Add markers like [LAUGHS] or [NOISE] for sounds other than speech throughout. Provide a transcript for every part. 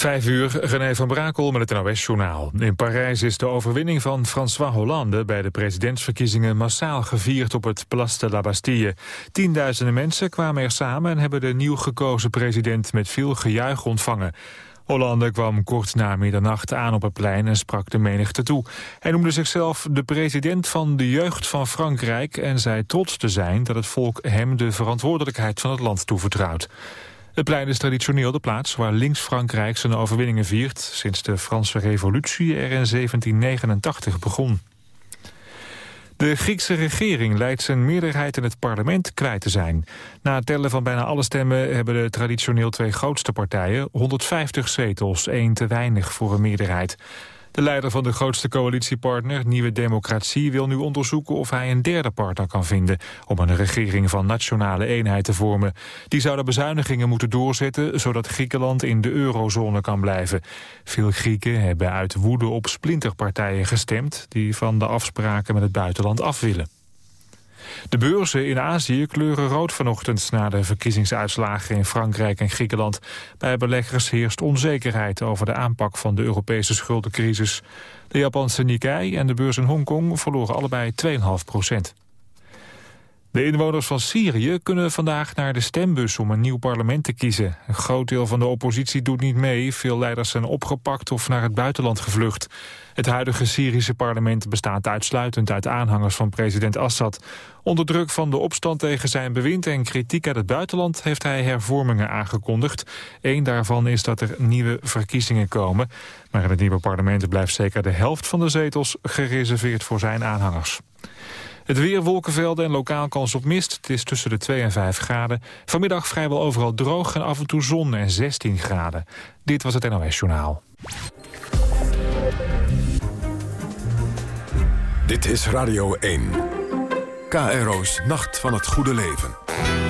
Vijf uur, René van Brakel met het NOS-journaal. In Parijs is de overwinning van François Hollande... bij de presidentsverkiezingen massaal gevierd op het Place de la Bastille. Tienduizenden mensen kwamen er samen... en hebben de nieuw gekozen president met veel gejuich ontvangen. Hollande kwam kort na middernacht aan op het plein en sprak de menigte toe. Hij noemde zichzelf de president van de jeugd van Frankrijk... en zei trots te zijn dat het volk hem de verantwoordelijkheid van het land toevertrouwt. Het plein is traditioneel de plaats waar links-Frankrijk zijn overwinningen viert... sinds de Franse revolutie er in 1789 begon. De Griekse regering lijkt zijn meerderheid in het parlement kwijt te zijn. Na het tellen van bijna alle stemmen hebben de traditioneel twee grootste partijen 150 zetels, één te weinig voor een meerderheid. De leider van de grootste coalitiepartner, Nieuwe Democratie, wil nu onderzoeken of hij een derde partner kan vinden om een regering van nationale eenheid te vormen. Die zou de bezuinigingen moeten doorzetten, zodat Griekenland in de eurozone kan blijven. Veel Grieken hebben uit woede op splinterpartijen gestemd die van de afspraken met het buitenland af willen. De beurzen in Azië kleuren rood vanochtend na de verkiezingsuitslagen in Frankrijk en Griekenland. Bij beleggers heerst onzekerheid over de aanpak van de Europese schuldencrisis. De Japanse Nikkei en de beurs in Hongkong verloren allebei 2,5 procent. De inwoners van Syrië kunnen vandaag naar de stembus om een nieuw parlement te kiezen. Een groot deel van de oppositie doet niet mee. Veel leiders zijn opgepakt of naar het buitenland gevlucht. Het huidige Syrische parlement bestaat uitsluitend uit aanhangers van president Assad. Onder druk van de opstand tegen zijn bewind en kritiek uit het buitenland heeft hij hervormingen aangekondigd. Eén daarvan is dat er nieuwe verkiezingen komen. Maar in het nieuwe parlement blijft zeker de helft van de zetels gereserveerd voor zijn aanhangers. Het weer, wolkenvelden en lokaal kans op mist. Het is tussen de 2 en 5 graden. Vanmiddag vrijwel overal droog en af en toe zon en 16 graden. Dit was het NOS Journaal. Dit is Radio 1. KRO's Nacht van het Goede Leven.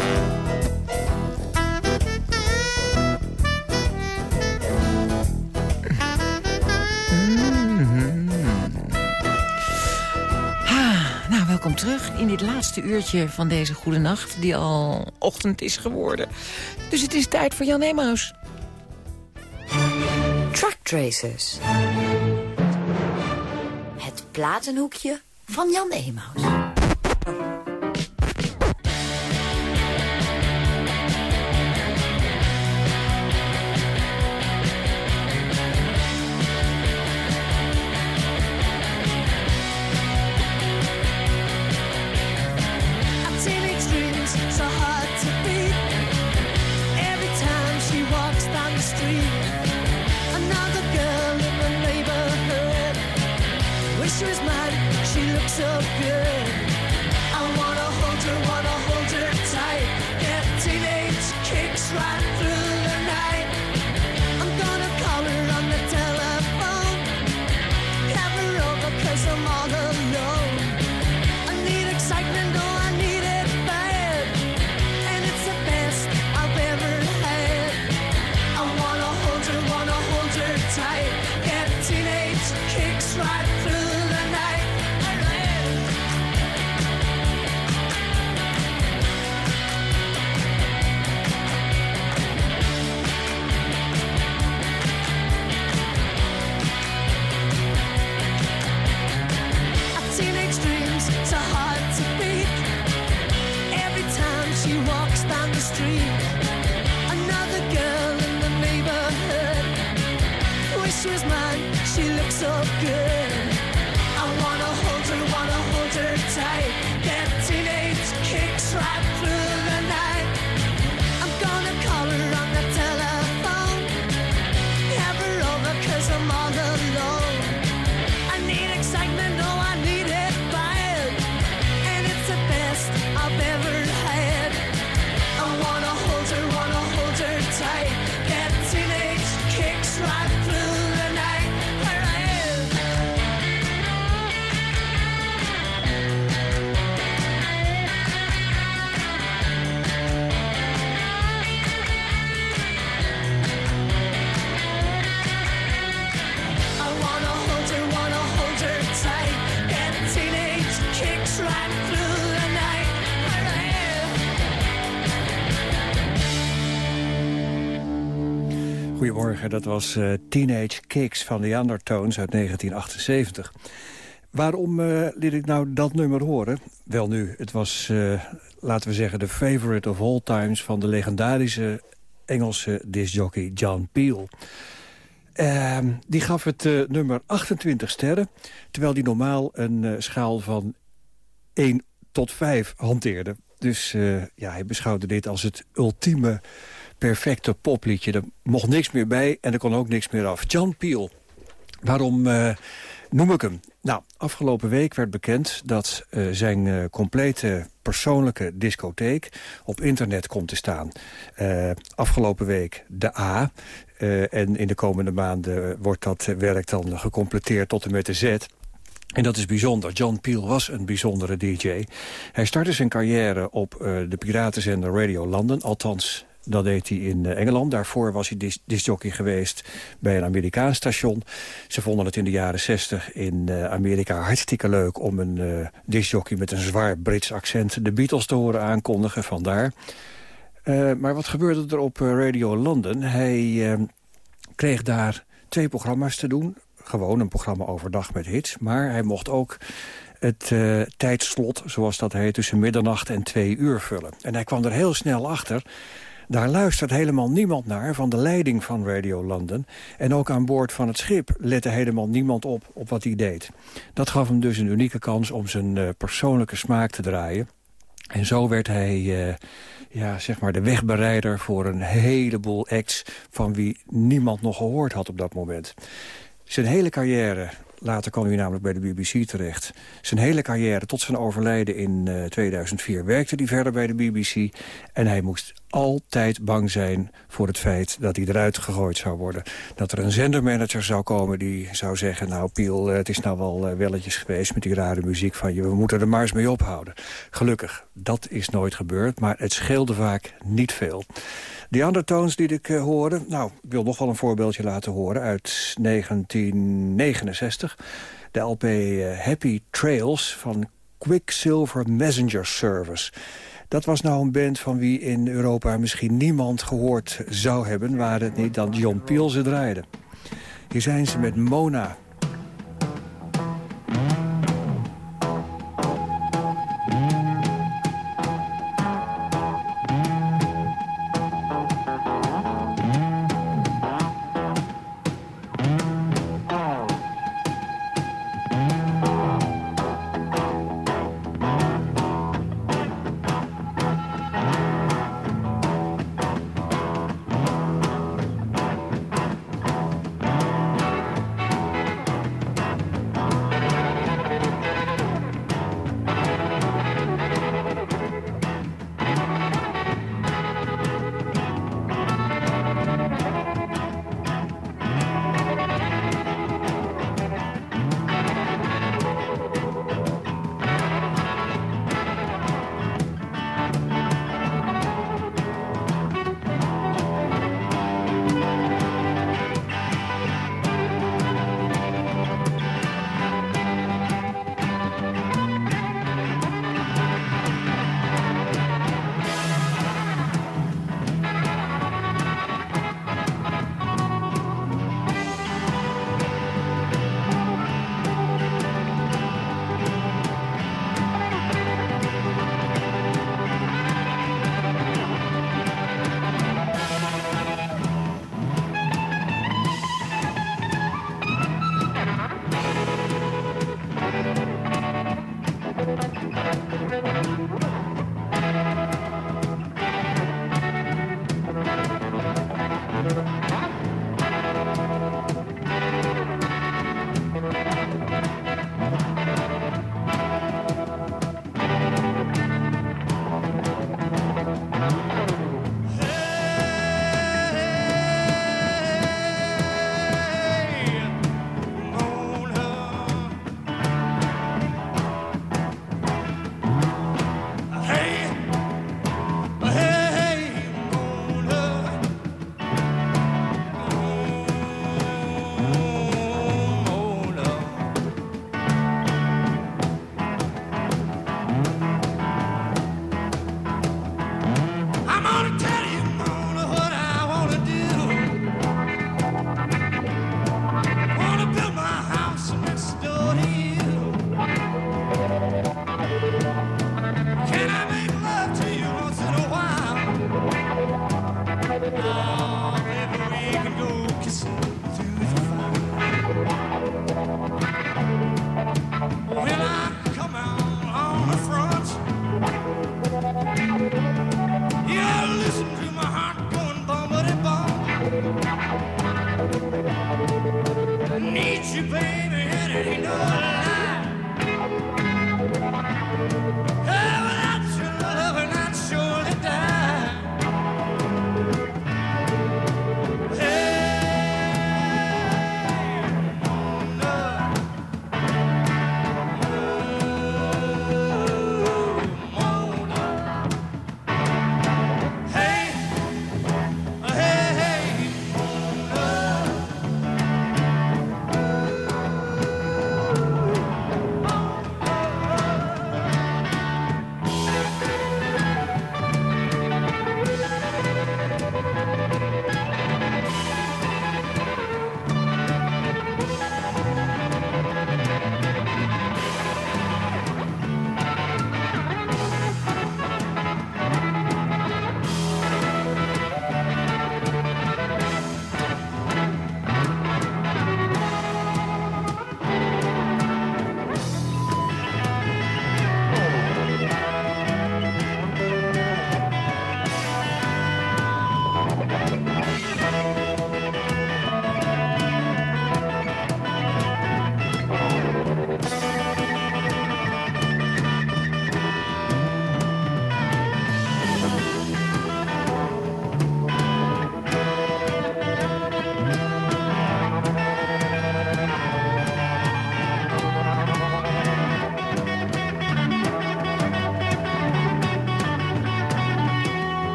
Terug in dit laatste uurtje van deze goede nacht... die al ochtend is geworden. Dus het is tijd voor Jan Emaus. Track Tracers. Het platenhoekje van Jan Emaus. Dat was eh, Teenage Kicks van de Undertones uit 1978. Waarom eh, liet ik nou dat nummer horen? Wel nu, het was, eh, laten we zeggen, de favorite of all times... van de legendarische Engelse discjockey John Peel. Ehm, die gaf het nummer 28 sterren... terwijl die normaal een schaal van 1 tot 5 hanteerde. Dus ja, hij beschouwde dit als het ultieme perfecte popliedje. Er mocht niks meer bij en er kon ook niks meer af. John Peel. Waarom eh, noem ik hem? Nou, afgelopen week werd bekend dat eh, zijn eh, complete persoonlijke discotheek op internet komt te staan. Afgelopen week de A. en in de komende maanden wordt dat werk dan gecompleteerd tot en met de Z. En dat is bijzonder. John Peel was een bijzondere DJ. Hij startte zijn carrière op de piratenzender Radio London. Althans, dat deed hij in eh, Engeland. Daarvoor was hij dis discjockey geweest bij een Amerikaans station. Ze vonden het in de jaren 60 in eh, Amerika hartstikke leuk... om een uh, discjockey met een zwaar Brits accent de Beatles te horen aankondigen. Vandaar. Uh, maar wat gebeurde er op Radio London? Hij kreeg daar twee programma's te doen gewoon een programma overdag met hits. Maar hij mocht ook het tijdslot, zoals dat heet, tussen middernacht en twee uur vullen. En hij kwam er heel snel achter. Daar luistert helemaal niemand naar van de leiding van Radio London. En ook aan boord van het schip lette helemaal niemand op op wat hij deed. Dat gaf hem dus een unieke kans om zijn uh, persoonlijke smaak te draaien. En zo werd hij uh, ja, zeg maar de wegbereider voor een heleboel acts... van wie niemand nog gehoord had op dat moment. Zijn hele carrière, later kwam hij namelijk bij de BBC terecht... zijn hele carrière tot zijn overlijden in uh, 2004 werkte hij verder bij de BBC... en hij moest altijd bang zijn voor het feit dat hij eruit gegooid zou worden. Dat er een zendermanager zou komen die zou zeggen... nou Piel, het is nou wel uh, welletjes geweest met die rare muziek van je... we moeten er maar eens mee ophouden. Gelukkig, dat is nooit gebeurd, maar het scheelde vaak niet veel. Die undertones die ik uh, hoorde... nou, ik wil nog wel een voorbeeldje laten horen uit 1969. De LP Happy Trails van Quicksilver Messenger Service. Dat was nou een band van wie in Europa misschien niemand gehoord zou hebben... waar het niet dan John Peel ze draaide. Hier zijn ze met Mona...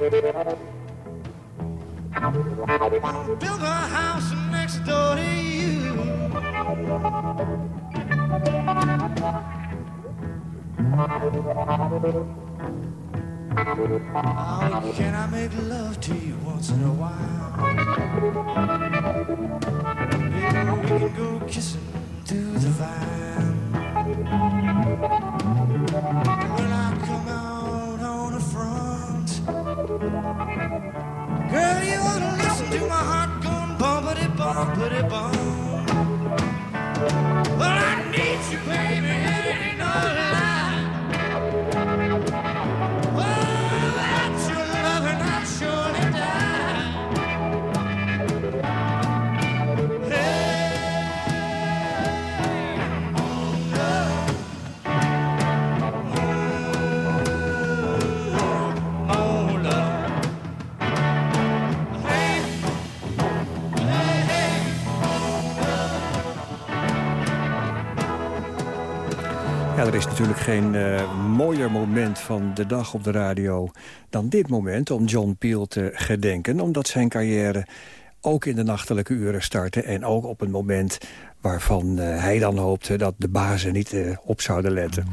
build a house Well, I need you, baby, it er is natuurlijk geen eh, mooier moment van de dag op de radio... dan dit moment om John Peel te gedenken. Omdat zijn carrière ook in de nachtelijke uren startte... en ook op een moment waarvan eh, hij dan hoopte... dat de bazen niet eh, op zouden letten.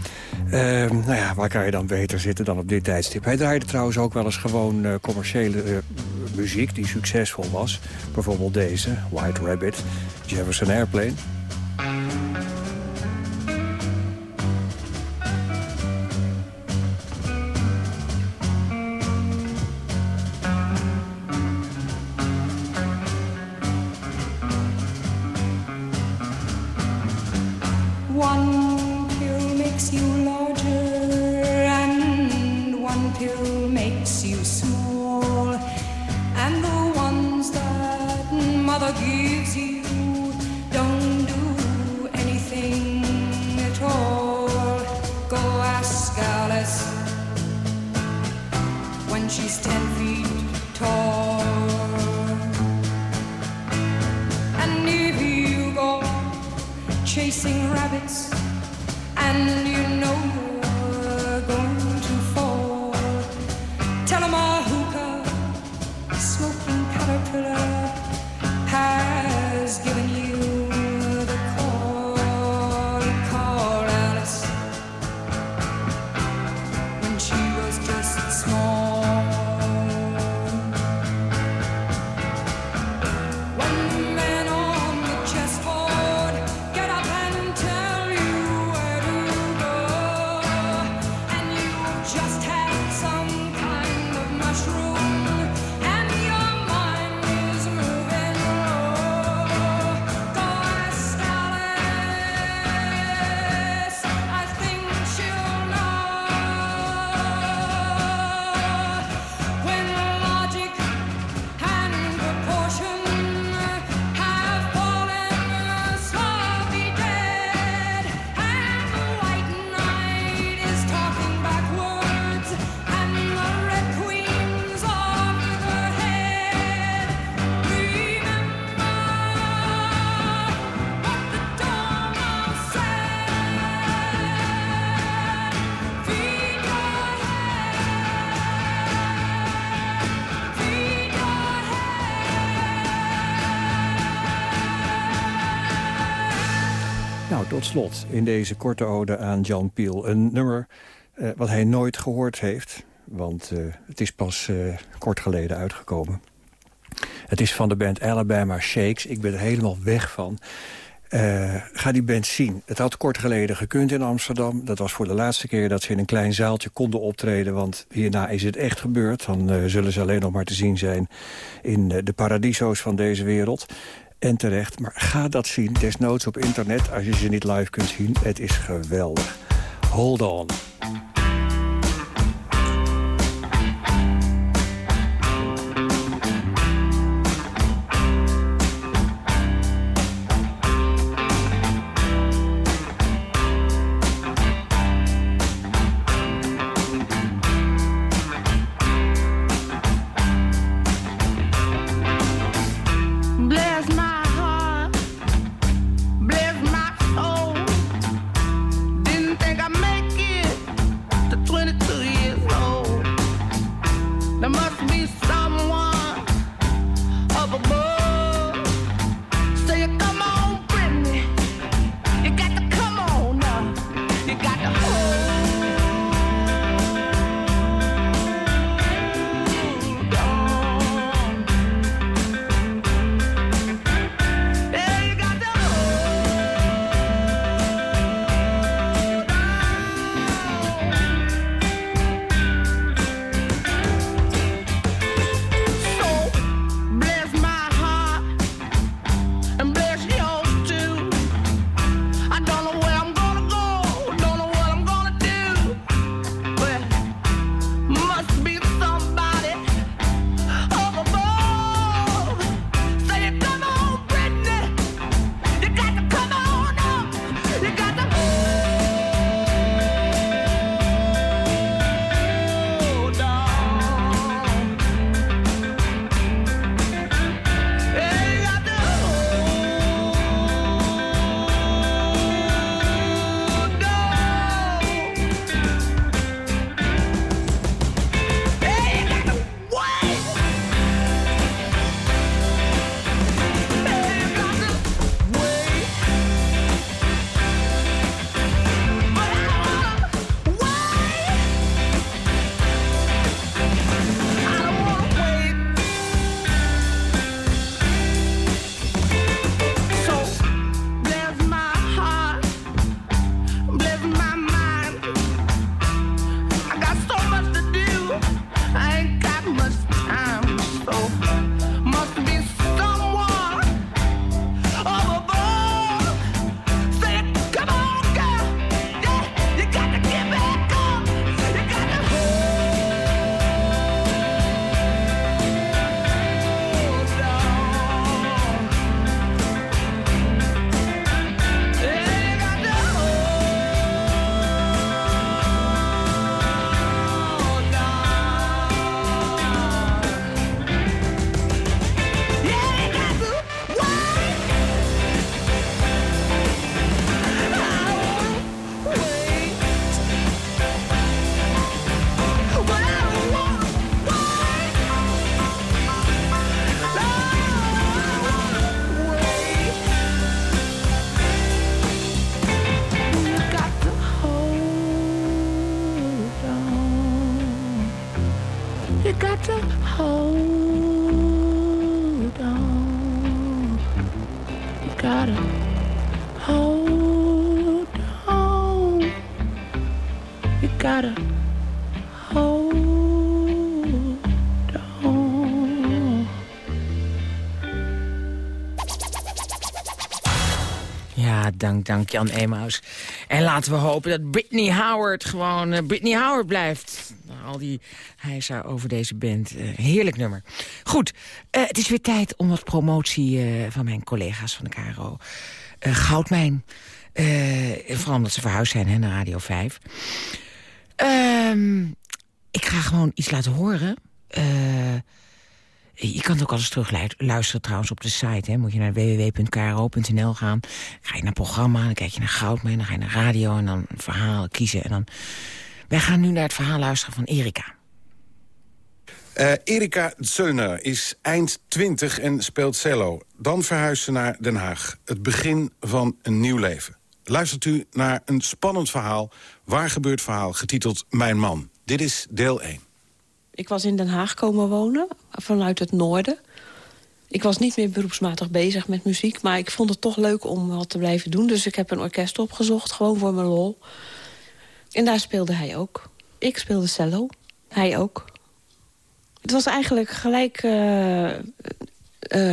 Eh, nou ja, waar kan je dan beter zitten dan op dit tijdstip? Hij draaide trouwens ook wel eens gewoon commerciële muziek... die succesvol was. Bijvoorbeeld deze, White Rabbit, Jefferson Airplane... mother gives you, don't do anything at all. Go ask Alice when she's ten feet tall. And if you go chasing rabbits and you Nou, tot slot in deze korte ode aan John Peel. Een nummer eh, wat hij nooit gehoord heeft. Want eh, het is pas eh, kort geleden uitgekomen. Het is van de band Alabama Shakes. Ik ben er helemaal weg van. Ga die band zien. Het had kort geleden gekund in Amsterdam. Dat was voor de laatste keer dat ze in een klein zaaltje konden optreden. Want hierna is het echt gebeurd. Dan zullen ze alleen nog maar te zien zijn in de paradiso's van deze wereld. En terecht, maar ga dat zien. Desnoods op internet als je ze niet live kunt zien. Het is geweldig. Hold on. Ja, dank, dank Jan Emaus. En laten we hopen dat Britney Howard gewoon eh, Britney Howard blijft. Nou, al die hijsa over deze band. eh, heerlijk nummer. Goed, eh, het is weer tijd om wat promotie van mijn collega's van de KRO. Goudmijn. Vooral omdat ze verhuisd zijn hè, naar Radio 5. Ehm, ik ga gewoon iets laten horen. Eh, je kan het ook alles terugluisteren trouwens op de site. Hè. Moet je naar www.kro.nl gaan. Ga je naar programma, dan kijk je naar Goudmijn, dan ga je naar radio... en dan verhaal kiezen. En dan... Wij gaan nu naar het verhaal luisteren van Erika. Eh, Erika Zöllner is eind 20 en speelt cello. Dan verhuist ze naar Den Haag. Het begin van een nieuw leven. Luistert u naar een spannend verhaal, waar gebeurt verhaal... getiteld Mijn Man. Dit is deel 1. Ik was in Den Haag komen wonen, vanuit het noorden. Ik was niet meer beroepsmatig bezig met muziek... maar ik vond het toch leuk om wat te blijven doen. Dus ik heb een orkest opgezocht, gewoon voor mijn lol. En daar speelde hij ook. Ik speelde cello, hij ook. Het was eigenlijk gelijk eh, eh,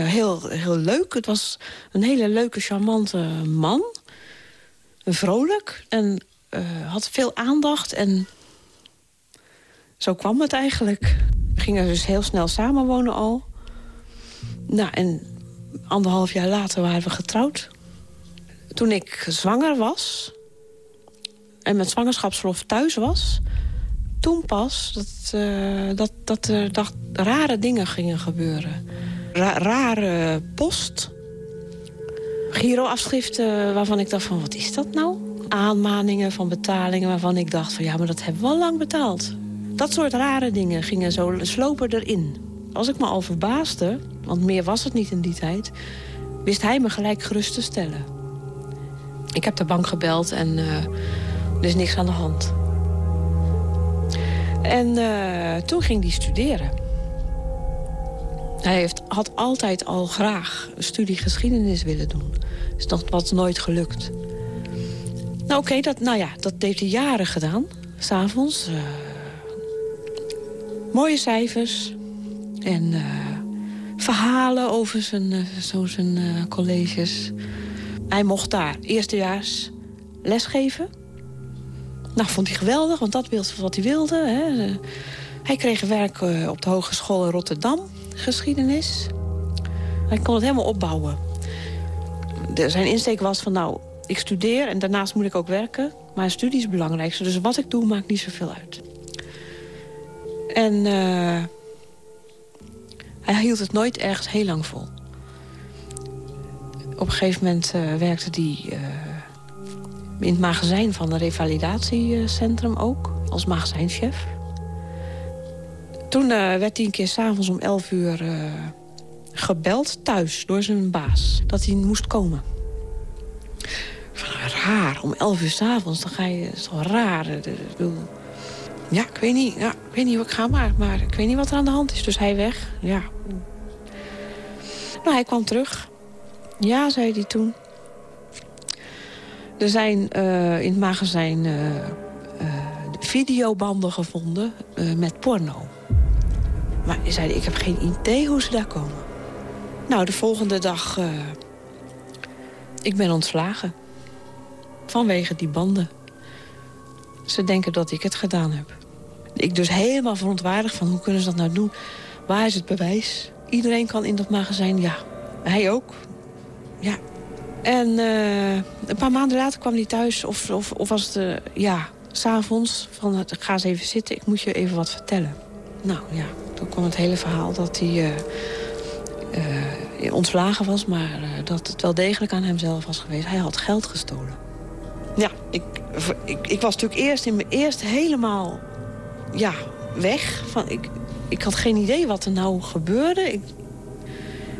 heel, heel leuk. Het was een hele leuke, charmante man. Vrolijk en eh, had veel aandacht en zo kwam het eigenlijk. We gingen dus heel snel samenwonen al. Nou, en anderhalf jaar later waren we getrouwd. Toen ik zwanger was... en met zwangerschapsverlof thuis was... toen pas dat, eh, dat, dat er rare dingen gingen gebeuren. Ra- rare post. Giroafschriften waarvan ik dacht van, wat is dat nou? Aanmaningen van betalingen waarvan ik dacht van... ja, maar dat hebben we al lang betaald. Dat soort rare dingen gingen zo slopen erin. Als ik me al verbaasde, want meer was het niet in die tijd... wist hij me gelijk gerust te stellen. Ik heb de bank gebeld en eh, er is niks aan de hand. En eh, toen ging hij studeren. Hij heeft, had altijd al graag een studie geschiedenis willen doen. Is dat wat nooit gelukt. Nou oké, dat, nou ja, dat heeft hij jaren gedaan. S'avonds. eh mooie cijfers. En eh, verhalen over zijn, eh, zijn eh, colleges. Hij mocht daar eerstejaars lesgeven. Nou, vond hij geweldig, want dat was wat hij wilde. Hè. Hij kreeg werk op de Hogeschool in Rotterdam, geschiedenis. Hij kon het helemaal opbouwen. De, zijn insteek was van, nou, ik studeer en daarnaast moet ik ook werken. Maar studie is het belangrijkste, dus wat ik doe maakt niet zoveel uit. En eh, hij hield het nooit ergens heel lang vol. Op een gegeven moment eh, werkte hij eh, in het magazijn van een revalidatiecentrum ook. Als magazijnchef. Toen werd hij een keer s'avonds om 11 uur gebeld thuis door zijn baas. Dat hij moest komen. Van, raar, om 11 uur s'avonds, dan ga je... Toch raar. ik bedoel, ja, ik weet niet, ja, ik weet niet hoe ik ga, maar, maar ik weet niet wat er aan de hand is. Dus hij weg, ja. Nou, hij kwam terug. Ja, zei hij toen. Er zijn eh, in het magazijn eh, eh, videobanden gevonden met porno. Maar hij zei, ik heb geen idee hoe ze daar komen. Nou, de volgende dag... ik ben ontslagen. Vanwege die banden. Ze denken dat ik het gedaan heb. Ik dus helemaal verontwaardigd van hoe kunnen ze dat nou doen? Waar is het bewijs? Iedereen kan in dat magazijn, ja. Hij ook. Ja. En eh, een paar maanden later kwam hij thuis. Of, of, of was het, eh, ja, s'avonds. Van, ga eens even zitten, ik moet je even wat vertellen. Nou ja, toen kwam het hele verhaal dat hij eh, ontslagen was... maar dat het wel degelijk aan hemzelf was geweest. Hij had geld gestolen. Ja, ik, ik, ik was natuurlijk eerst in mijn eerst helemaal ja, weg. Van, ik, ik had geen idee wat er nou gebeurde. Ik,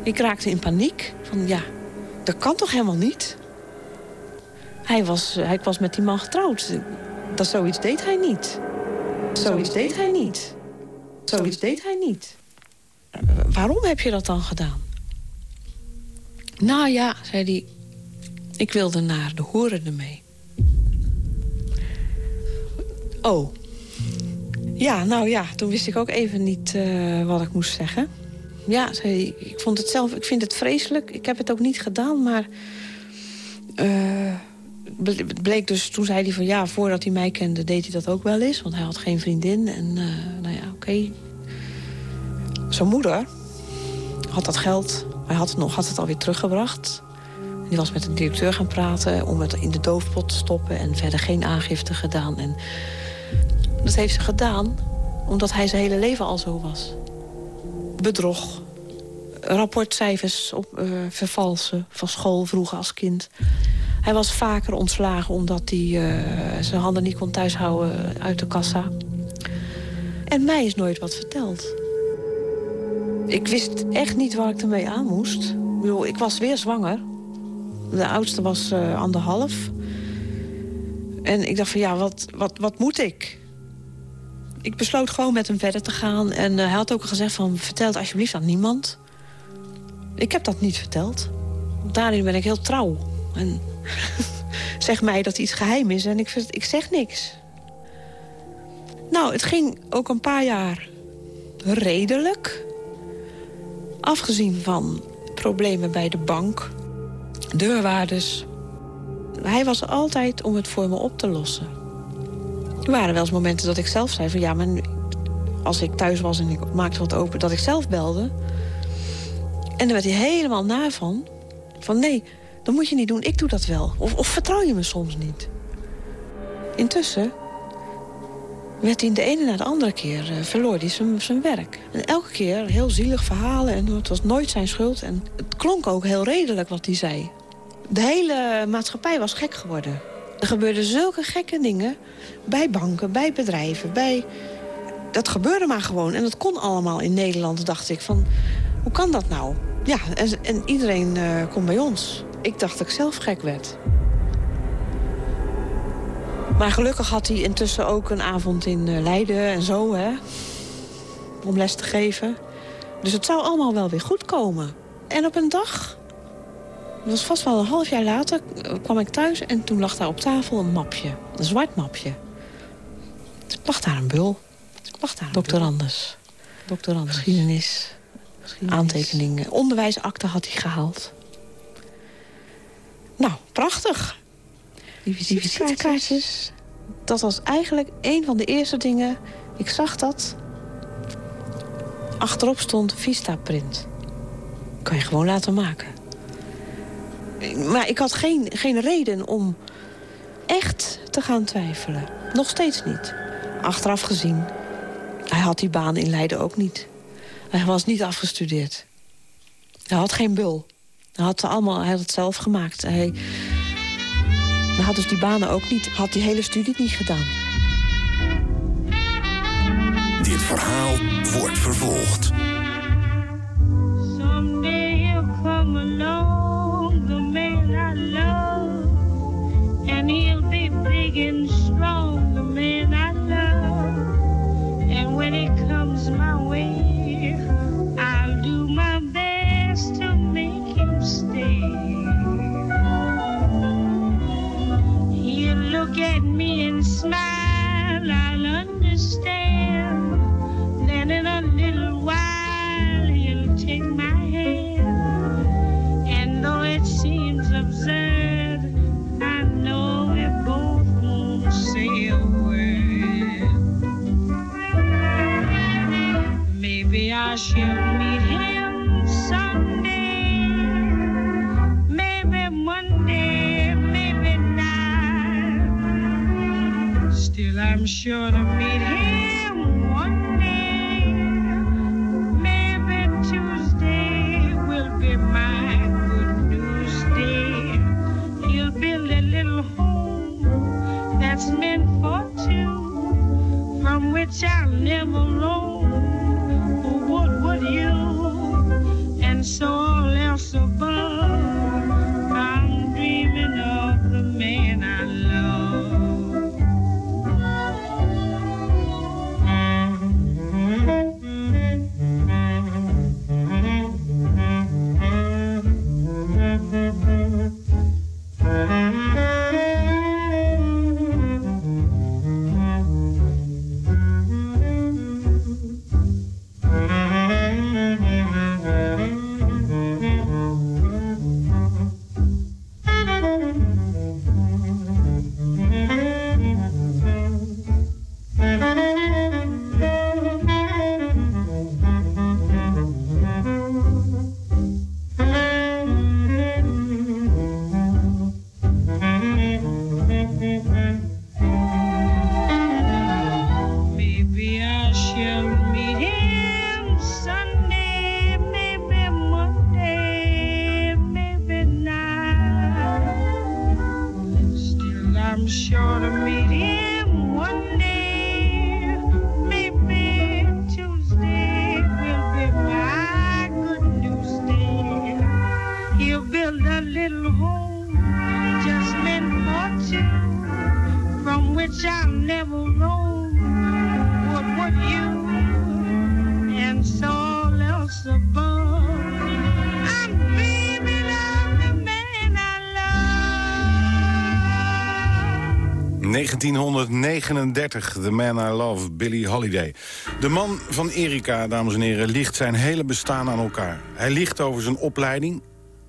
ik raakte in paniek. Van ja, dat kan toch helemaal niet? Hij was, hij was met die man getrouwd. Dat zoiets deed hij niet. Zoiets deed hij niet. Zoiets deed hij niet. Waarom heb je dat dan gedaan? Nou ja, zei hij, Ik wilde naar de hoeren mee. Oh. Ja, nou ja, toen wist ik ook even niet eh, wat ik moest zeggen. Ja, ik vond het zelf, ik vind het vreselijk. Ik heb het ook niet gedaan, maar... eh, bleek dus, toen zei hij van ja, voordat hij mij kende, deed hij dat ook wel eens. Want hij had geen vriendin. En eh, nou ja, oké. Zijn moeder had dat geld. Hij had het nog, had het alweer teruggebracht. Die was met een directeur gaan praten om het in de doofpot te stoppen. En verder geen aangifte gedaan. En dat heeft ze gedaan omdat hij zijn hele leven al zo was. Bedrog. Rapportcijfers op, eh, vervalsen van school vroeger als kind. Hij was vaker ontslagen omdat hij eh, zijn handen niet kon thuishouden uit de kassa. En mij is nooit wat verteld. Ik wist echt niet waar ik ermee aan moest. Ik, ik was weer zwanger. De oudste was eh, anderhalf. En ik dacht van ja, wat, wat, wat moet ik? Ik besloot gewoon met hem verder te gaan. En eh, hij had ook al gezegd van vertel het alsjeblieft aan niemand. Ik heb dat niet verteld. Daarin ben ik heel trouw. En [LAUGHS] zeg mij dat iets geheim is en ik, ik zeg niks. Nou, het ging ook een paar jaar redelijk. Afgezien van problemen bij de bank, deurwaarders. Hij was altijd om het voor me op te lossen. Er waren wel eens momenten dat ik zelf zei van ja, maar als ik thuis was en ik maakte wat open, dat ik zelf belde. En daar werd hij helemaal na van. Van nee, dat moet je niet doen, ik doe dat wel. Of, of vertrouw je me soms niet? Intussen werd hij de ene na de andere keer eh, verloor hij zijn, zijn werk. En elke keer heel zielig verhalen en het was nooit zijn schuld. En het klonk ook heel redelijk wat hij zei. De hele maatschappij was gek geworden. Er gebeurden zulke gekke dingen bij banken, bij bedrijven, bij... Dat gebeurde maar gewoon. En dat kon allemaal in Nederland, dacht ik. Van, hoe kan dat nou? Ja, en, en iedereen eh komt bij ons. Ik dacht dat ik zelf gek werd. Maar gelukkig had hij intussen ook een avond in eh, Leiden en zo, hè. Om les te geven. Dus het zou allemaal wel weer goed komen. En op een dag, dat was vast wel een half jaar later, eh, kwam ik thuis... en toen lag daar op tafel een mapje, een zwart mapje. Er lag daar een bul. Lag daar Dokter Anders. Dokter Anders. Geschiedenis. Aantekeningen. Onderwijsakte had hij gehaald. Nou, prachtig. Die visitekaartjes. Dat was eigenlijk een van de eerste dingen. Ik zag dat. Achterop stond Vista-print. Kan je gewoon laten maken. Maar ik had geen, geen reden om echt te gaan twijfelen. Nog steeds niet. Achteraf gezien. Hij had die baan in Leiden ook niet. Hij was niet afgestudeerd. Hij had geen bul. Hij had, allemaal, het zelf gemaakt. Hij, hij had dus die banen ook niet. Had die hele studie niet gedaan. Dit verhaal wordt vervolgd. And he'll be big and strong, the man I love. And when he comes my way, I'll do my best to make him stay. He'll look at me and smile, Shall meet him someday. Maybe Monday, maybe not. Still, I'm sure to meet him one day. Maybe Tuesday will be my good news day. He'll build a little home that's meant for two, from which I'll never roam. And so all else 1939, The Man I Love, Billie Holiday. De man van Erika, dames en heren, ligt zijn hele bestaan aan elkaar. Hij ligt over zijn opleiding,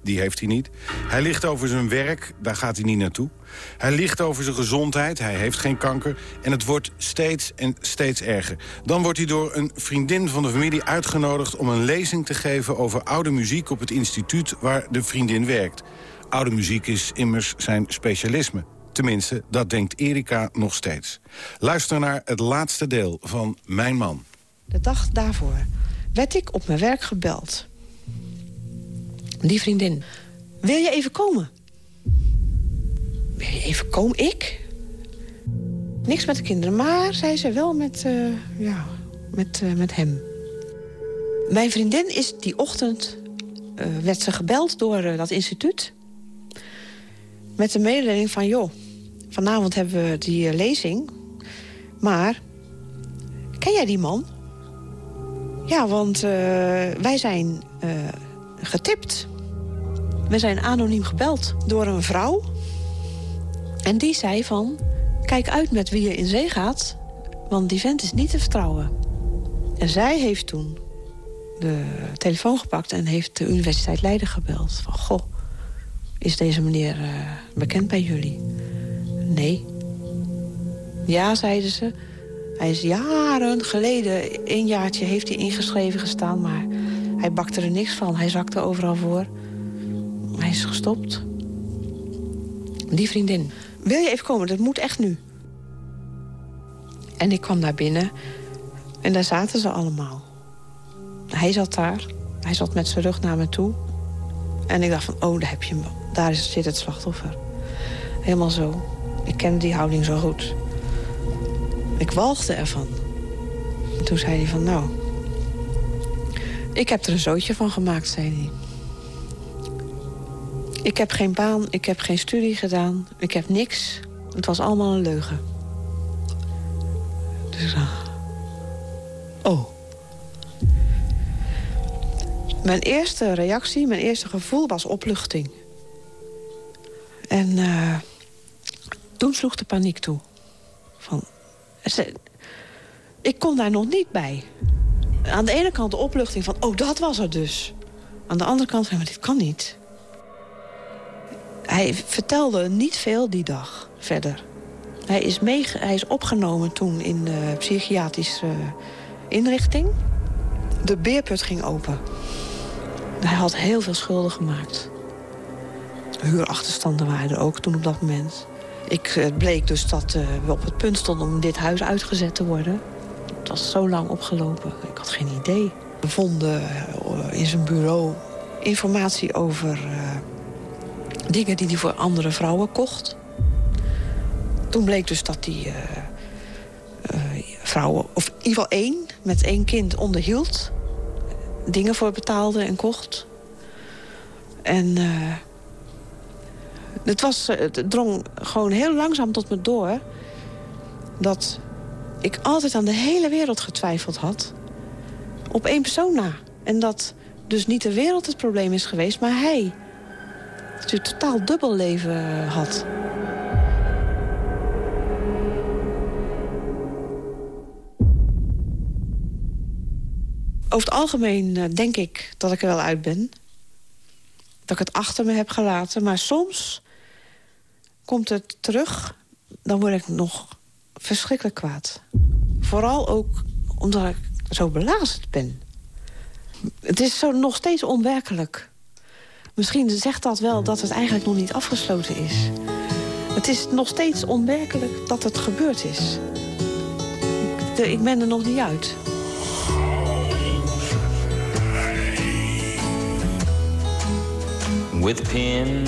die heeft hij niet. Hij ligt over zijn werk, daar gaat hij niet naartoe. Hij ligt over zijn gezondheid, hij heeft geen kanker. En het wordt steeds en steeds erger. Dan wordt hij door een vriendin van de familie uitgenodigd... om een lezing te geven over oude muziek op het instituut waar de vriendin werkt. Oude muziek is immers zijn specialisme. Tenminste, dat denkt Erika nog steeds. Luister naar het laatste deel van Mijn Man. De dag daarvoor werd ik op mijn werk gebeld. Die vriendin. Wil je even komen? Wil je even komen? Ik? Niks met de kinderen, maar zei ze wel met, eh, ja, met, eh, met hem. Mijn vriendin is die ochtend... eh, werd ze gebeld door dat instituut. Met de mededeling van... joh, vanavond hebben we die eh, lezing. Maar, ken jij die man? Ja, want eh, wij zijn eh, getipt. We zijn anoniem gebeld door een vrouw. En die zei van... kijk uit met wie je in zee gaat... want die vent is niet te vertrouwen. En zij heeft toen de telefoon gepakt... en heeft de Universiteit Leiden gebeld. Van, goh, is deze meneer bekend bij jullie? Nee. Ja, zeiden ze. Hij is jaren geleden, een jaartje heeft hij ingeschreven gestaan... maar hij bakte er niks van. Hij zakte overal voor. Hij is gestopt. Die vriendin. Wil je even komen? Dat moet echt nu. En ik kwam naar binnen. En daar zaten ze allemaal. Hij zat daar. Hij zat met zijn rug naar me toe. En ik dacht van, oh, daar heb je hem. Daar zit het slachtoffer. Helemaal zo. Ik ken die houding zo goed. Ik walgde ervan. En toen zei hij van, nou... Ik heb er een zootje van gemaakt, zei hij. Ik heb geen baan, ik heb geen studie gedaan. Ik heb niks. Het was allemaal een leugen. Dus dacht... Oh. Mijn eerste reactie, mijn eerste gevoel was opluchting. En eh, toen sloeg de paniek toe. Van, ik kon daar nog niet bij. Aan de ene kant de opluchting van, oh, dat was er dus. Aan de andere kant, maar dit kan niet. Hij vertelde niet veel die dag verder. Hij is, meege- hij is opgenomen toen in de psychiatrische inrichting. De beerput ging open. Hij had heel veel schulden gemaakt. Huurachterstanden waren er ook toen op dat moment. Ik, het bleek dus dat eh, we op het punt stonden om dit huis uitgezet te worden. Het was zo lang opgelopen. Ik had geen idee. We vonden eh, in zijn bureau informatie over eh, dingen die hij voor andere vrouwen kocht. Toen bleek dus dat eh, eh, vrouwen, of in ieder geval één, met één kind onderhield. Dingen voor betaalde en kocht. En eh, het, was, eh, het drong gewoon heel langzaam tot me door... dat ik altijd aan de hele wereld getwijfeld had. Op één persoon na. En dat dus niet de wereld het probleem is geweest, maar hij. Dat een totaal dubbel leven had. Over het algemeen eh, denk ik dat ik er wel uit ben. Dat ik het achter me heb gelaten. Maar soms komt het terug. Dan word ik nog verschrikkelijk kwaad. Vooral ook omdat ik zo belazerd ben. Het is zo nog steeds onwerkelijk. Misschien zegt dat wel dat het eigenlijk nog niet afgesloten is. Het is nog steeds onwerkelijk dat het gebeurd is. Ik, ben er nog niet uit. With pen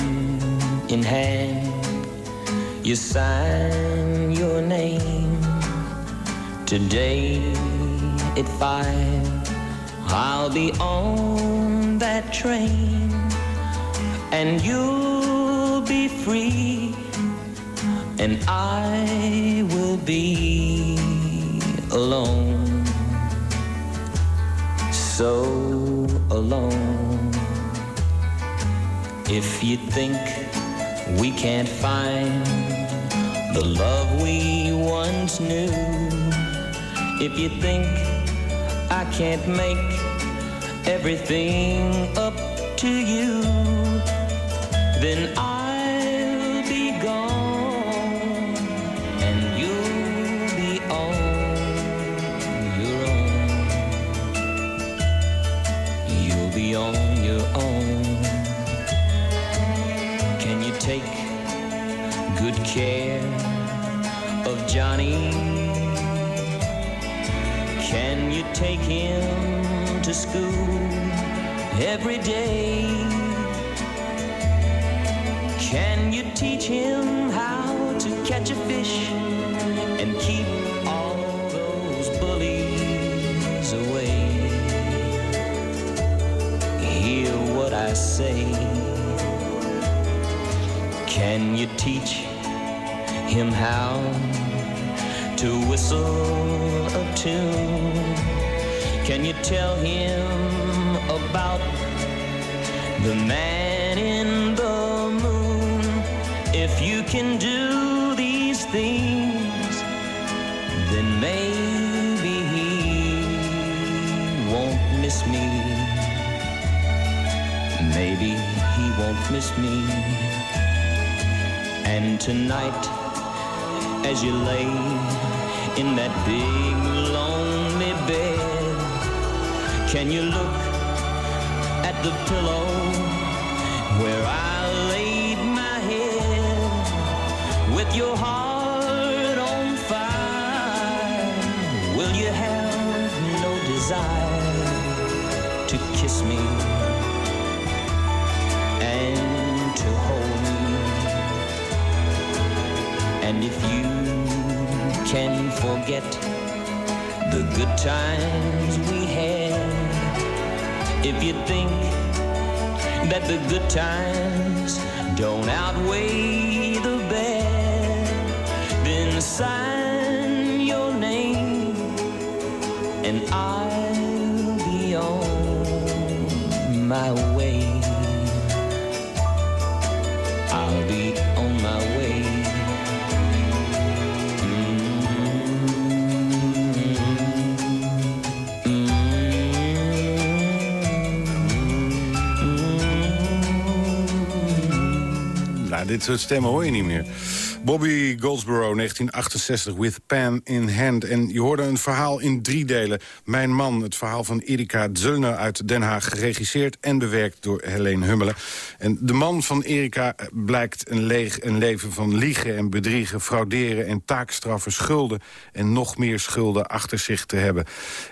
in hand, You sign your name today at five. I'll be on that train, and you'll be free, and I will be alone. So alone. If you think we can't find the love we once knew, if you think I can't make everything up to you, then I'll be gone and you'll be on your own. You'll be on your own. Can you take good care Johnny? Can you take him to school every day? Can you teach him how to catch a fish and keep all those bullies away? Hear what I say. Can you teach him how to whistle a tune? Can you tell him about the man in the moon? If you can do these things, then maybe he won't miss me. Maybe he won't miss me. And tonight, as you lay in that big lonely bed, can you look at the pillow where I laid my head with your heart forget the good times we had, if you think that the good times don't outweigh the bad, then sign Nou, dit soort stemmen hoor je niet meer. Bobby Goldsboro, 1968, With Pen in Hand. En je hoorde een verhaal in drie delen. Mijn man, het verhaal van Erika Zöllner uit Den Haag... geregisseerd en bewerkt door Helene Hummelen. En de man van Erika blijkt een, leeg, een leven van liegen en bedriegen... frauderen en taakstraffen, schulden en nog meer schulden achter zich te hebben.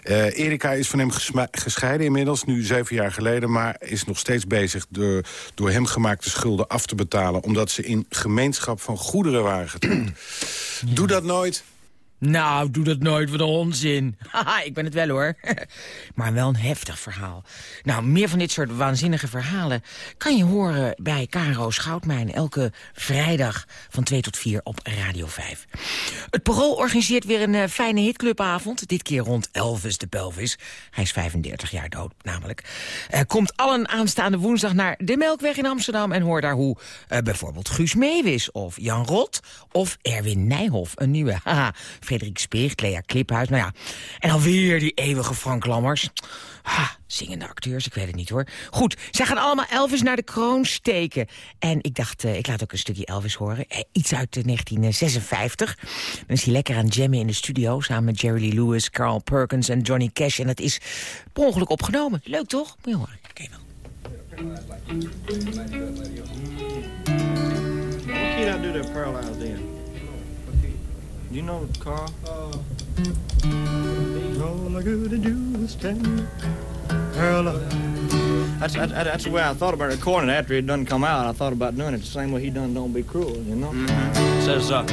Eh, Erika is van hem gescheiden inmiddels, nu zeven jaar geleden... maar is nog steeds bezig de door hem gemaakte schulden af te betalen... omdat ze in gemeenschap van goederen waren getrouwd. Doe dat nooit. Nou, doe dat nooit, wat een onzin. [LAUGHS] Haha, ik ben het wel hoor. [LAUGHS] maar wel een heftig verhaal. Nou, meer van dit soort waanzinnige verhalen... kan je horen bij KRO Schoutmijn... elke vrijdag van 2 tot 4 op Radio 5. Het Parool organiseert weer een eh, fijne hitclubavond. Dit keer rond Elvis de Pelvis. Hij is 35 jaar dood, namelijk. Eh, komt allen aanstaande woensdag naar de Melkweg in Amsterdam... en hoor daar hoe eh, bijvoorbeeld Guus Meewis of Jan Rot... of Erwin Nijhoff, een nieuwe... [LAUGHS] Haha, Frederik Speer, Clea Kliphuis, nou ja. En alweer die eeuwige Frank Lammers. Zingende acteurs, ik weet het niet hoor. Goed, zij gaan allemaal Elvis naar de kroon steken. En ik dacht, eh, ik laat ook een stukje Elvis horen. Eh, iets uit eh, 1956. Dan is hij lekker aan jammen in de studio... samen met Jerry Lee Lewis, Carl Perkins en Johnny Cash. En dat is per ongeluk opgenomen. Leuk toch? Moet je horen. Oké wel. Do out then? You know, Carl? All I gotta do is stand Earl, that's, that's, that's the way I thought about recording it after it done come out. I thought about doing it the same way he done Don't Be Cruel, you know? It says, uh,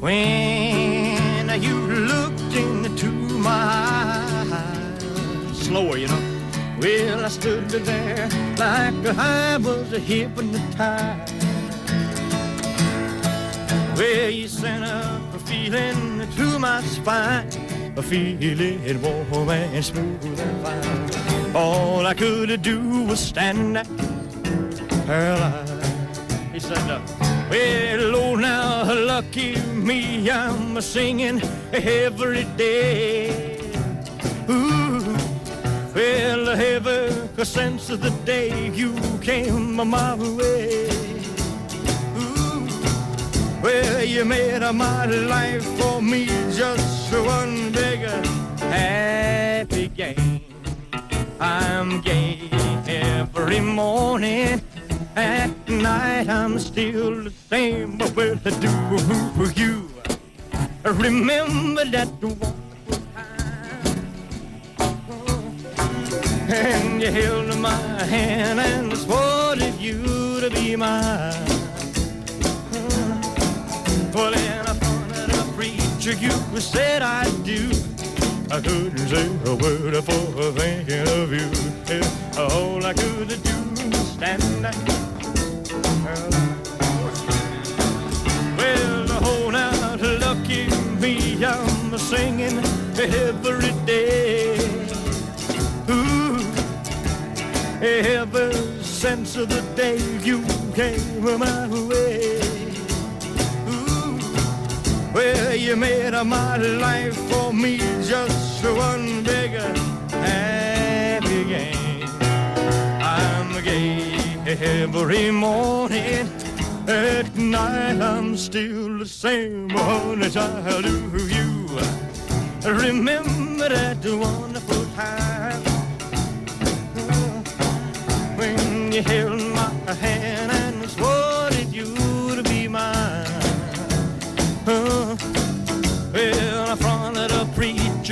when you looked into my eyes, slower, you know. Well, I stood there like I was hypnotized. Well, you sent up a feeling to my spine, a feeling warm and smooth and fine. All I could do was stand there paralyzed. He said, uh, well, oh, now, lucky me, I'm singing every day. Ooh, well, ever since the day you came my way. Well, you made my life for me just one big happy game. I'm gay every morning. At night I'm still the same, but will I do for you? Remember that one time and you held my hand and swore that you to be mine. In front of the preacher, you said I do. I couldn't say a word for thinking of you. Yeah, all I could do was stand there. Well, hold out, lucky me, I'm singing every day. Ooh, ever since the day you came my way. Well, you made my life for me just one big happy game. I'm gay every morning. At night I'm still the same, honey I do you remember that wonderful time uh, when you held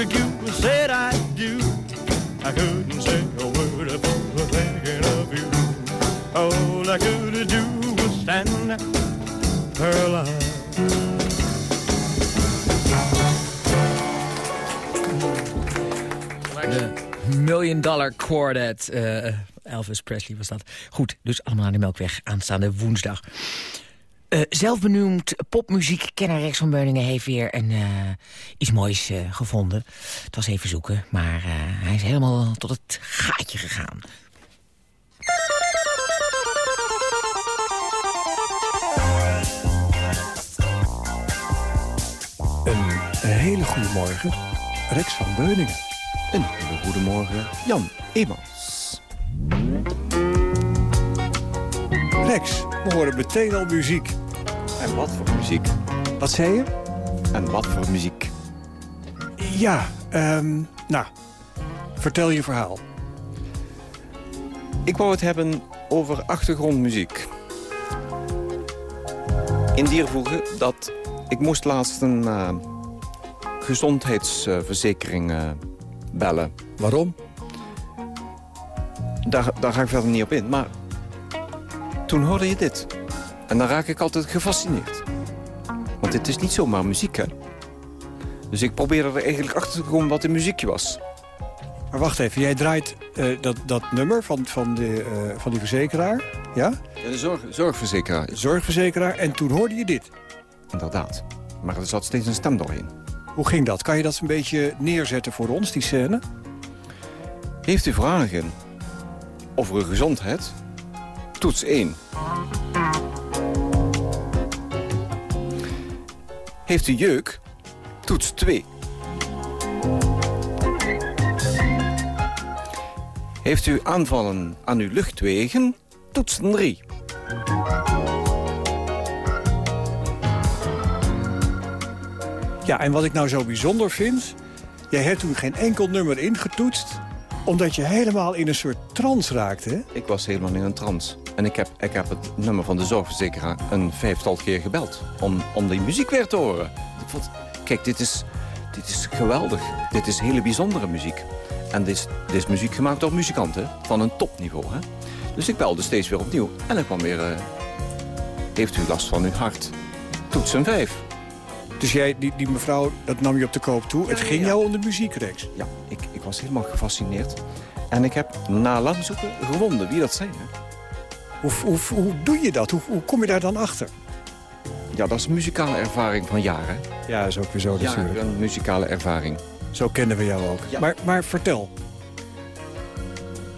preacher, you said I do. I couldn't say a word for thinking of you. All I could do was stand paralyzed. De Million Dollar Quartet. eh, Elvis Presley was dat. Goed, dus allemaal aan de Melkweg aanstaande woensdag. Eh, zelfbenoemd popmuziekkenner Rex van Beuningen heeft weer een, eh, iets moois eh, gevonden. Het was even zoeken, maar hij is helemaal tot het gaatje gegaan. Een hele goede morgen, Rex van Beuningen. Een hele goede morgen, Jan Emmels. Rex, we horen meteen al muziek. En wat voor muziek? Wat zei je? En wat voor muziek? Ja, ehm, nou, vertel je verhaal. Ik wou het hebben over achtergrondmuziek. In die voegen dat ik moest laatst een eh, gezondheidsverzekering eh, bellen. Waarom? Daar, daar ga ik verder niet op in, maar toen hoorde je dit. En dan raak ik altijd gefascineerd. Want dit is niet zomaar muziek, hè? Dus ik probeerde er eigenlijk achter te komen wat de muziekje was. Maar wacht even, jij draait eh, dat, dat nummer van, van, de, eh, van die verzekeraar, ja? Ja, de zorg, zorgverzekeraar. Zorgverzekeraar, en toen hoorde je dit. Inderdaad. Maar er zat steeds een stem doorheen. Hoe ging dat? Kan je dat een beetje neerzetten voor ons, die scène? Heeft u vragen over uw gezondheid? Toets 1. Heeft u jeuk? Toets 2. Heeft u aanvallen aan uw luchtwegen? Toets 3. Ja, en wat ik nou zo bijzonder vind... jij hebt toen geen enkel nummer ingetoetst... omdat je helemaal in een soort trance raakte? Ik was helemaal in een trance. En ik heb, ik heb het nummer van de zorgverzekeraar een vijftal keer gebeld. Om, om die muziek weer te horen. Ik vond, kijk, dit is, dit is geweldig. Dit is hele bijzondere muziek. En dit is, dit is muziek gemaakt door muzikanten van een topniveau. Hè? Dus ik belde steeds weer opnieuw. En ik kwam weer... eh, heeft u last van uw hart? Toets een vijf. Dus jij, die, die mevrouw, dat nam je op de koop toe. Het ging jou om de muziek, Ja, ik, ik was helemaal gefascineerd. En ik heb na lang zoeken gewonden wie dat zijn. Hè? Hoe, hoe, hoe doe je dat? Hoe, kom je daar dan achter? Ja, dat is muzikale ervaring van jaren. Ja, dat is ook weer zo natuurlijk. Een muzikale ervaring. Zo kennen we jou ook. Maar, maar vertel.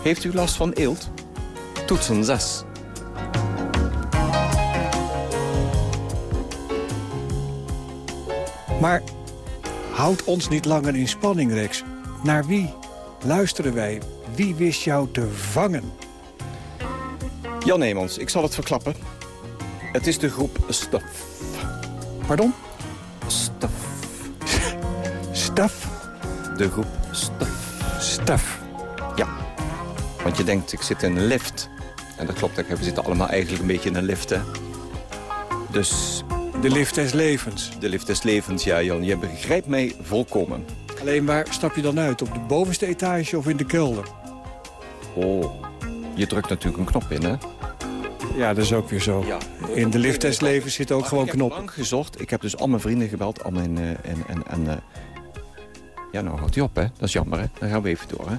Heeft u last van eelt? Toetsen 6. Maar houd ons niet langer in spanning, Rex. Naar wie luisteren wij? Wie wist jou te vangen? Jan Neemans, ik zal het verklappen. Het is de groep Stuff. Pardon? Stuff. Staf? De groep Stuff. Staf. Ja. Want je denkt, ik zit in een lift. En dat klopt, we zitten allemaal eigenlijk een beetje in een lift, hè. Dus... De lift des levens. De lift des levens, ja, Jan. Je begrijpt mij volkomen. Alleen waar stap je dan uit? Op de bovenste etage of in de kelder? Oh, je drukt natuurlijk een knop in, hè? Ja, dat is ook weer zo. Ja. In de lift des levens zitten ook gewoon ik heb knoppen. lang gezocht. Ik heb dus al mijn vrienden gebeld. Al mijn, eh, en, en, en, eh, ja, nou houdt hij op, hè. Dat is jammer, hè. Dan gaan we even door, hè.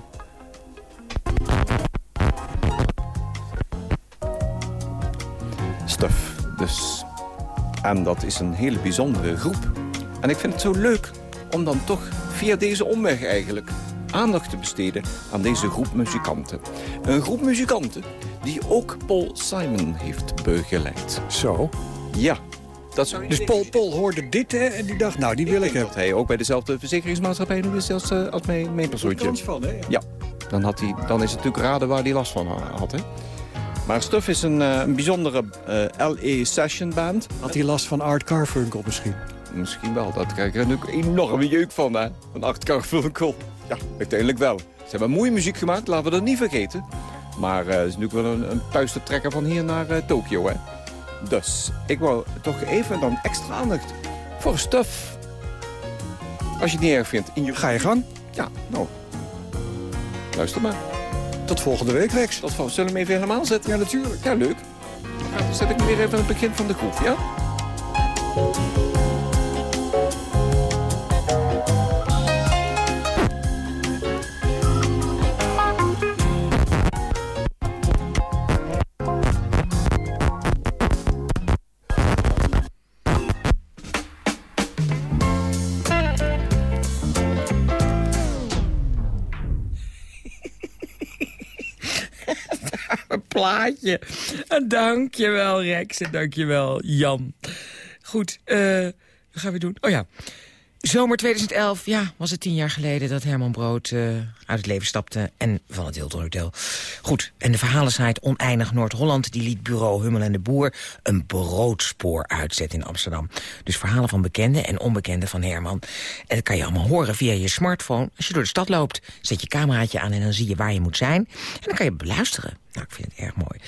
En dat is een hele bijzondere groep. En ik vind het zo leuk om dan toch via deze omweg eigenlijk aandacht te besteden aan deze groep muzikanten. Een groep muzikanten die ook Paul Simon heeft begeleid. Zo? Ja. Dat zou Dus Paul, Paul hoorde dit hè, en die dacht, nou, die wil ik hebben. dat hij ook bij dezelfde verzekeringsmaatschappij nu is als, eh, als mijn, mijn persoontje. van, hè? Ja, dan, had hij, dan is het natuurlijk raden waar hij last van ha- had. Hè? Maar Stuff is een, eh, een bijzondere eh, LA Session Band. Had hij last van Art Carfunkel misschien? Misschien wel, daar krijg ik er een enorme jeuk van, hè? Van Art Carfunkel. Ja, uiteindelijk wel. Ze hebben mooie muziek gemaakt, laten we dat niet vergeten. Maar eh, het is natuurlijk wel een, een puistertrekker van hier naar eh, Tokio, hè? Dus ik wou toch even dan extra aandacht voor Stuff. Als je het niet erg vindt. In je... Ga je gang. Ja, nou. Luister maar. Tot volgende week, Rex. Tot volgende. Zullen we hem even helemaal zetten? Ja, natuurlijk. Ja, leuk. Dan zet ik hem weer even aan het begin van de groep, ja? Plaatje. Dankjewel, Rex. En dankjewel, Jan. Goed, eh, wat gaan we doen? Oh ja. Zomer 2011, ja, was het tien jaar geleden dat Herman Brood eh, uit het leven stapte en van het Hilton Hotel. Goed, en de verhalensite Oneindig Noord-Holland... die liet bureau Hummel en de Boer een broodspoor uitzetten in Amsterdam. Dus verhalen van bekenden en onbekenden van Herman. En dat kan je allemaal horen via je smartphone. Als je door de stad loopt, zet je cameraatje aan en dan zie je waar je moet zijn. En dan kan je beluisteren. Nou, ik vind het erg mooi.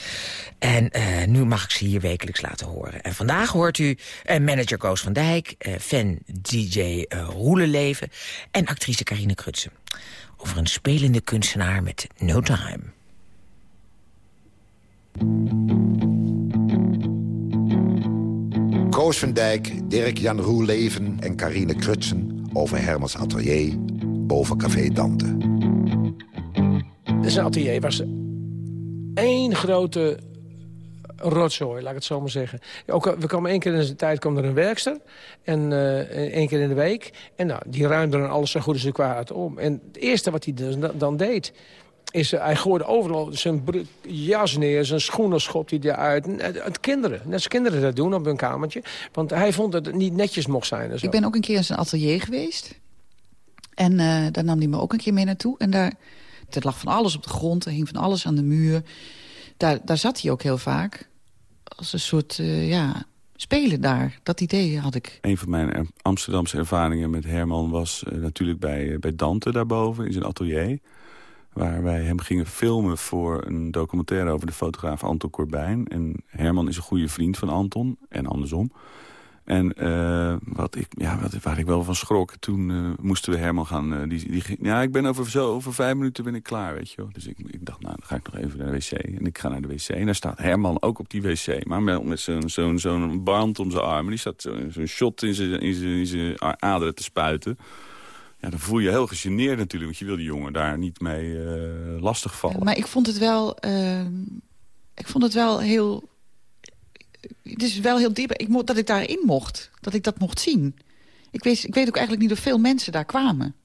En eh, nu mag ik ze hier wekelijks laten horen. En vandaag hoort u eh, manager Koos van Dijk, eh, fan DJ Roelenleven... en actrice Carine Krutsen. Over een spelende kunstenaar met no time. Koos van Dijk, Dirk-Jan Roeleven en Carine Krutsen... over Hermans atelier boven Café Dante. Zijn atelier was één grote rotzooi, laat ik het zo maar zeggen. Ook, we kwamen één keer in de tijd kwam er een werkster. En eh, één keer in de week. En nou, die ruimde dan alles zo goed als ze kwaad om. En het eerste wat hij dus dan, deed... is eh, hij gooide overal zijn jas neer, zijn schoenen schopte hij eruit. Het kinderen, net als kinderen dat doen op hun kamertje. Want hij vond dat het niet netjes mocht zijn. Ik ben ook een keer in zijn atelier geweest. En eh, daar nam hij me ook een keer mee naartoe. En daar, er lag van alles op de grond, er hing van alles aan de muur. Daar, daar zat hij ook heel vaak. Als een soort, eh, ja, spelen daar. Dat idee had ik. Een van mijn er- Amsterdamse ervaringen met Herman was eh, natuurlijk bij, eh, bij Dante daarboven in zijn atelier. Waar wij hem gingen filmen voor een documentaire over de fotograaf Anton Corbijn. En Herman is een goede vriend van Anton en andersom. En eh, wat ik, ja, wat, waar ik wel van schrok, toen eh, moesten we Herman gaan... eh, die, die, ja, ik ben over, zo, over vijf minuten ben ik klaar, weet je wel. Dus ik, ik dacht, nou, dan ga ik nog even naar de wc. En ik ga naar de wc. En daar staat Herman ook op die wc. Maar met, met zo'n zo'n band om zijn armen. Die staat zo- zo'n shot in zijn, in, zijn, in zijn aderen te spuiten. Ja, dan voel je heel gegeneerd natuurlijk. Want je wil die jongen daar niet mee lastig vallen. Maar ik vond het wel... ehm, ik vond het wel heel... Het is wel heel diep. Ik dat ik daarin mocht. Dat ik dat mocht zien. Ik weet, ik weet ook eigenlijk niet of veel mensen daar kwamen.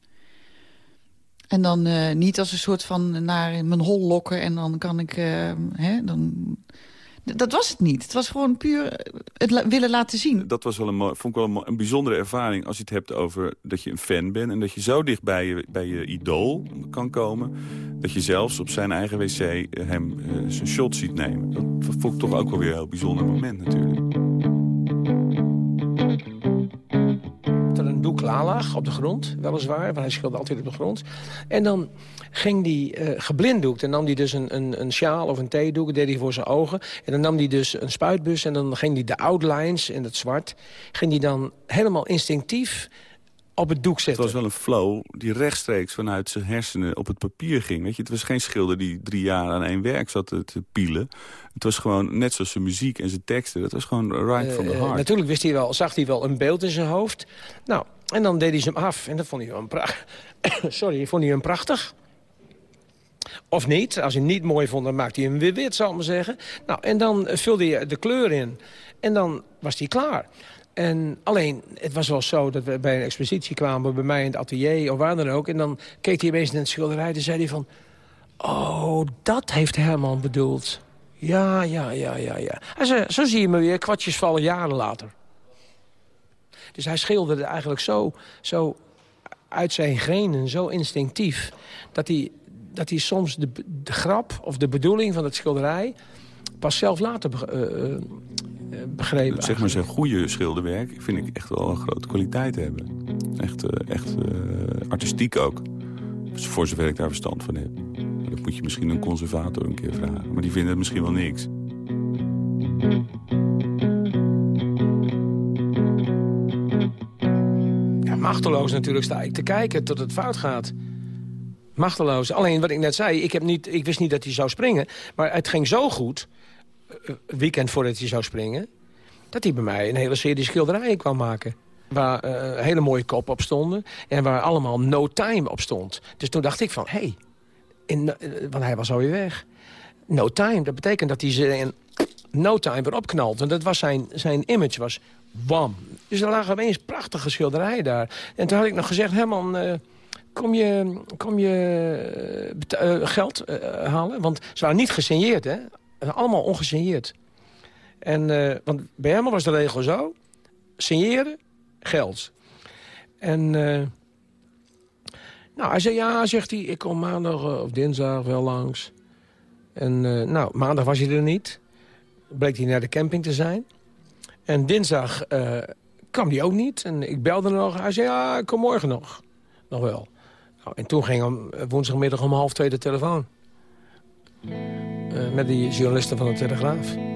En dan eh, niet als een soort van naar mijn hol lokken... en dan kan ik... eh, hè, dan... Dat was het niet. Het was gewoon puur eh, het willen laten zien. Dat was wel een, vond ik wel een, een bijzondere ervaring als je het hebt over dat je een fan bent... en dat je zo dicht bij je, bij je idool kan komen... dat je zelfs op zijn eigen wc eh, hem eh, zijn shot ziet nemen. Dat vond ik toch ook wel weer een heel bijzonder moment natuurlijk. Doek klaar lag op de grond, weliswaar. Want hij schilderde altijd op de grond. En dan ging hij eh geblinddoekt. En nam hij dus een, een, een sjaal of een theedoek, deed hij voor zijn ogen. En dan nam hij dus een spuitbus en dan ging hij de outlines in het zwart... ging hij dan helemaal instinctief op het doek Het zetten. was wel een flow die rechtstreeks vanuit zijn hersenen op het papier ging. Weet je, het was geen schilder die drie jaar aan één werk zat te, pielen. Het was gewoon, net zoals zijn muziek en zijn teksten... dat was gewoon right from the Eh, heart. natuurlijk wist hij wel, zag hij wel een beeld in zijn hoofd. Nou, en dan deed hij ze hem af. En dat vond hij een prachtig. [COUGHS] Sorry, vond hij hem prachtig. Of niet. Als hij niet mooi vond, dan maakte hij hem weer wit, zal ik maar zeggen. Nou, en dan eh, vulde je de kleur in. En dan was hij klaar. En alleen, het was wel zo dat we bij een expositie kwamen... bij mij in het atelier of waar dan ook. En dan keek hij opeens naar het schilderij en zei hij van... Oh, dat heeft Herman bedoeld. Ja, ja, ja, ja, ja. En zo, zo zie je me weer kwartjes vallen jaren later. Dus hij schilderde eigenlijk zo, zo uit zijn grenen, zo instinctief... dat hij, dat hij soms de, de grap of de bedoeling van het schilderij... pas zelf later eh, eh, eh, begrepen. Zeg maar zijn goede schilderwerk vind ik echt wel een grote kwaliteit hebben. Echt, echt artistiek ook. Voor zover ik daar verstand van heb. Maar Dat moet je misschien een conservator een keer vragen. Maar die vinden het misschien wel niks. Machteloos natuurlijk sta ik te kijken tot het fout gaat. Machteloos. Alleen wat ik net zei, ik, heb niet, ik wist niet dat hij zou springen. Maar het ging zo goed, eh, een weekend voordat hij zou springen... dat hij bij mij een hele serie schilderijen kwam maken. Waar eh, hele mooie kop op stonden. En waar allemaal no time op stond. Dus toen dacht ik van, hé, hey, eh, want hij was alweer weg. No time, dat betekent dat hij ze in no time weer opknalt. Want dat was zijn, zijn image, was wam. Dus er lagen opeens prachtige schilderijen daar. En toen had ik nog gezegd, Herman, eh, kom je, kom je eh, eh, geld halen? Want ze waren niet gesigneerd, hè? Allemaal ongesigneerd. En, want bij Herman was de regel zo, signeren, geld. En... nou, hij zei, ja, zegt hij, ik kom maandag of dinsdag wel langs. En nou, maandag was hij er niet. Bleek hij naar de camping te zijn. En dinsdag eh, kwam hij ook niet. En ik belde nog. Hij zei, ja, ik kom morgen nog. Nog wel. Nou, en toen ging hem eh, woensdagmiddag om half twee de telefoon. Eh, met die journalisten van de Telegraaf.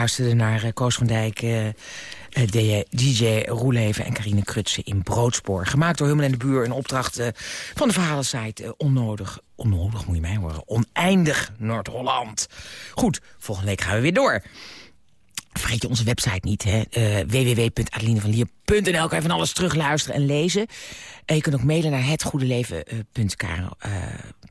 Luisterde naar eh, Koos van Dijk, eh, eh, DJ Roeleven en Carine Krutsen in Broodspoor. Gemaakt door Hummel en de Buur, een opdracht van de verhalensite Onnodig. Onnodig, moet je mij horen. Oneindig Noord-Holland. Goed, volgende week gaan we weer door. Vergeet je onze website niet, hè? Uh, www.adelinevanlier.nl kan je van alles terugluisteren en lezen. Eh, je kunt ook mailen naar hetgoedeleven.kro. Eh,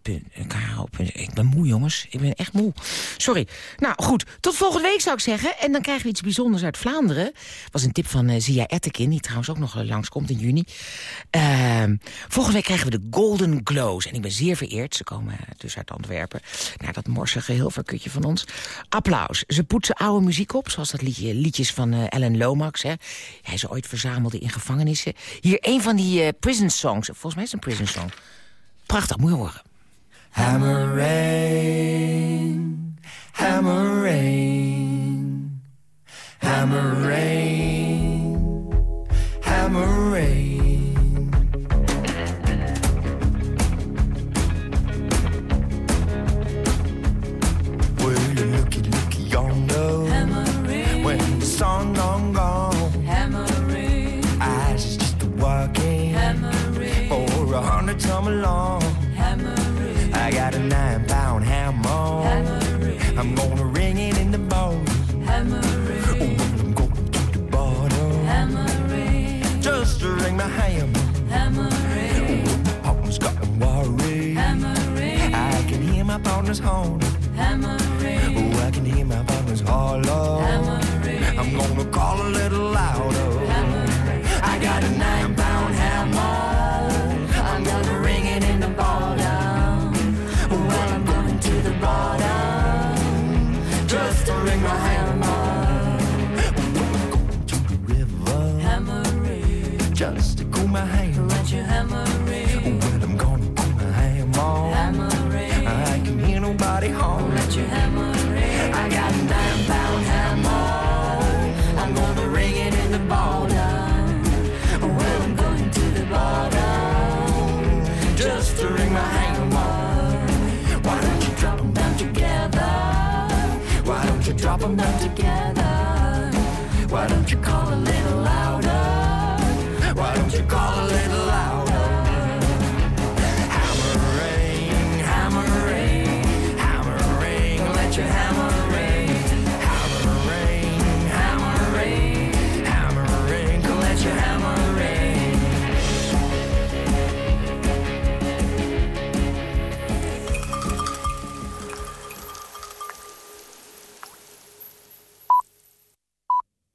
eh, ik ben moe, jongens. Ik ben echt moe. Sorry. Nou, goed. Tot volgende week, zou ik zeggen. En dan krijgen we iets bijzonders uit Vlaanderen. was een tip van Zia Ettekin, die trouwens ook nog langskomt in juni. Uh, volgende week krijgen we de Golden Glows. En ik ben zeer vereerd. Ze komen dus uit Antwerpen. Naar dat morsige hilverkutje van ons. Applaus. Ze poetsen oude muziek op, zoals dat liedje, liedjes van Ellen Lomax. Hè. Hij ze ooit verzamelde in gevangenissen. Hier een van die prison prison songs. Volgens mij is het een prison song. Prachtig, moet je horen. Hammer, rain. Hammer, rain.